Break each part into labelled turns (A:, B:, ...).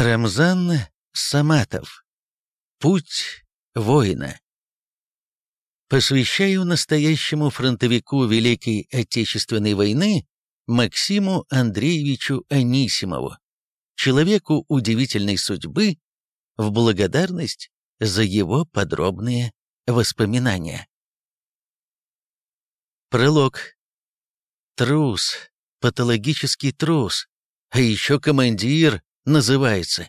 A: Рамзан Саматов. Путь воина. Посвящаю настоящему фронтовику Великой Отечественной войны Максиму Андреевичу Анисимову, человеку удивительной судьбы, в благодарность за его подробные воспоминания. Пролог. Трус, патологический трус, а еще командир называется.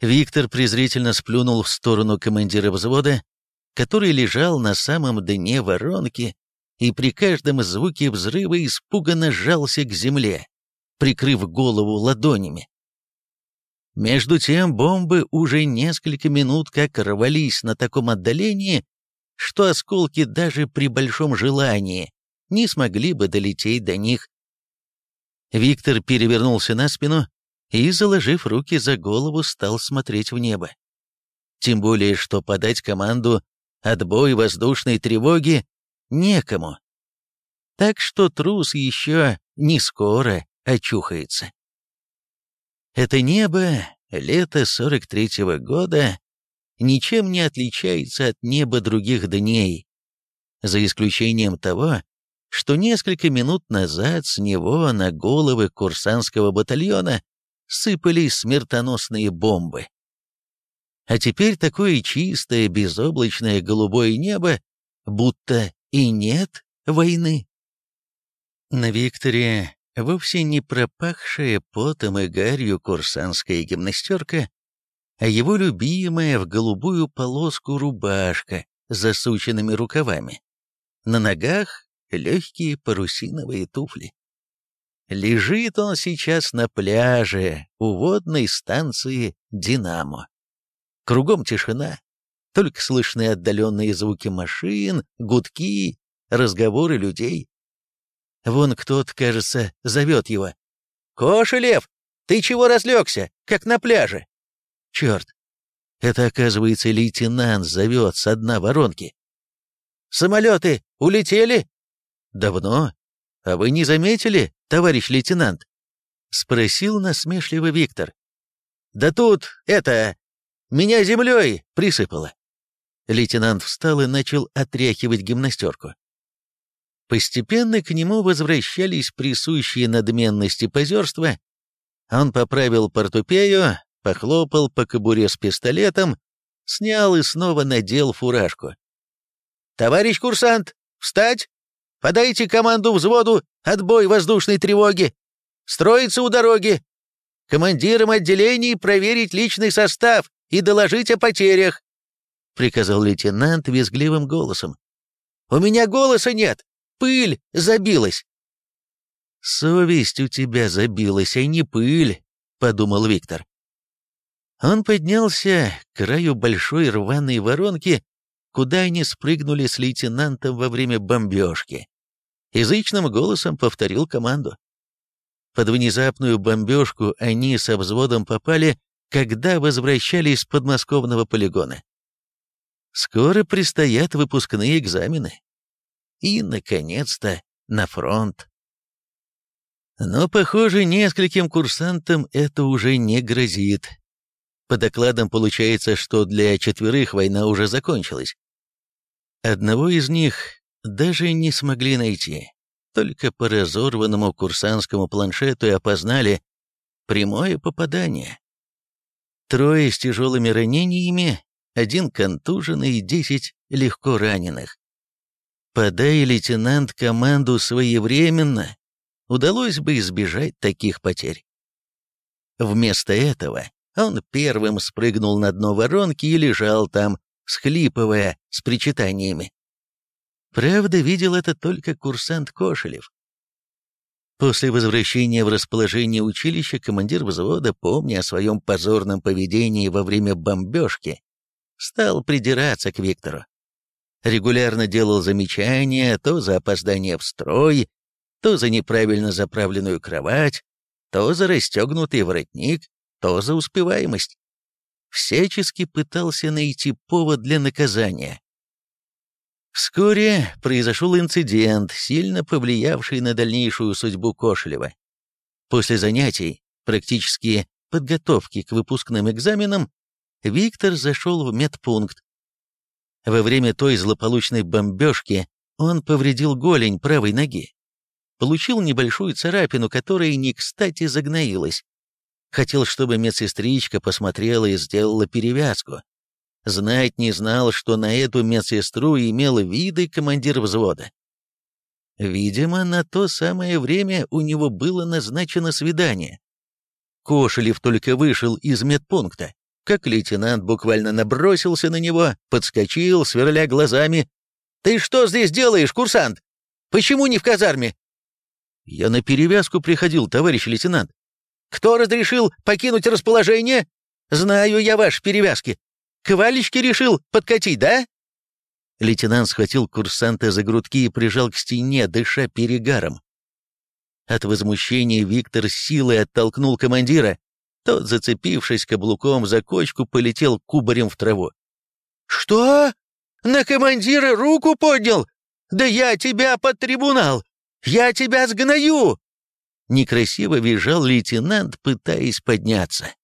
A: Виктор презрительно сплюнул в сторону командира взвода, который лежал на самом дне воронки и при каждом звуке взрыва испуганно сжался к земле, прикрыв голову ладонями. Между тем бомбы уже несколько минут как рвались на таком отдалении, что осколки даже при большом желании не смогли бы долететь до них. Виктор перевернулся на спину и, заложив руки за голову, стал смотреть в небо. Тем более, что подать команду «отбой воздушной тревоги» некому. Так что трус еще не скоро очухается. Это небо, лето 43-го года, ничем не отличается от неба других дней, за исключением того, что несколько минут назад с него на головы курсантского батальона сыпались смертоносные бомбы. А теперь такое чистое, безоблачное голубое небо, будто и нет войны. На Викторе вовсе не пропахшая потом и гарью курсантская гимнастерка, а его любимая в голубую полоску рубашка с засученными рукавами. На ногах легкие парусиновые туфли. Лежит он сейчас на пляже у водной станции «Динамо». Кругом тишина, только слышны отдаленные звуки машин, гудки, разговоры людей. Вон кто-то, кажется, зовет его. «Кошелев, ты чего разлегся, как на пляже?» «Черт, это, оказывается, лейтенант зовет с дна воронки». «Самолеты улетели?» «Давно. А вы не заметили, товарищ лейтенант?» — спросил насмешливо Виктор. «Да тут, это, меня землей присыпало». Лейтенант встал и начал отряхивать гимнастерку. Постепенно к нему возвращались присущие надменности позерства. Он поправил портупею, похлопал по кобуре с пистолетом, снял и снова надел фуражку. «Товарищ курсант, встать! Подайте команду взводу «Отбой воздушной тревоги!» Строиться у дороги! Командирам отделений проверить личный состав и доложить о потерях!» — приказал лейтенант визгливым голосом. «У меня голоса нет! Пыль забилась!» «Совесть у тебя забилась, а не пыль», — подумал Виктор. Он поднялся к краю большой рваной воронки, куда они спрыгнули с лейтенантом во время бомбежки. Язычным голосом повторил команду. Под внезапную бомбежку они со взводом попали, когда возвращались с подмосковного полигона. Скоро предстоят выпускные экзамены. И, наконец-то, на фронт. Но, похоже, нескольким курсантам это уже не грозит. По докладам получается, что для четверых война уже закончилась. Одного из них даже не смогли найти. Только по разорванному курсантскому планшету и опознали прямое попадание. Трое с тяжелыми ранениями, один контуженный и десять легко раненых. Подай лейтенант команду своевременно, удалось бы избежать таких потерь. Вместо этого он первым спрыгнул на дно воронки и лежал там, схлипывая с причитаниями. Правда, видел это только курсант Кошелев. После возвращения в расположение училища командир взвода, помня о своем позорном поведении во время бомбежки, стал придираться к Виктору. Регулярно делал замечания то за опоздание в строй, то за неправильно заправленную кровать, то за расстегнутый воротник, то за успеваемость. Всячески пытался найти повод для наказания. Вскоре произошел инцидент, сильно повлиявший на дальнейшую судьбу Кошелева. После занятий, практически подготовки к выпускным экзаменам, Виктор зашел в медпункт. Во время той злополучной бомбежки он повредил голень правой ноги. Получил небольшую царапину, которая не кстати загноилась. Хотел, чтобы медсестричка посмотрела и сделала перевязку. Знать не знал, что на эту медсестру имел виды командир взвода. Видимо, на то самое время у него было назначено свидание. Кошелев только вышел из медпункта, как лейтенант буквально набросился на него, подскочил, сверля глазами. «Ты что здесь делаешь, курсант? Почему не в казарме?» «Я на перевязку приходил, товарищ лейтенант». «Кто разрешил покинуть расположение? Знаю я ваши перевязки. К Валечке решил подкатить, да?» Лейтенант схватил курсанта за грудки и прижал к стене, дыша перегаром. От возмущения Виктор силой оттолкнул командира. Тот, зацепившись каблуком за кочку, полетел кубарем в траву.
B: «Что? На командира руку поднял? Да я тебя под трибунал! Я тебя сгною!»
A: Некрасиво визжал лейтенант, пытаясь подняться.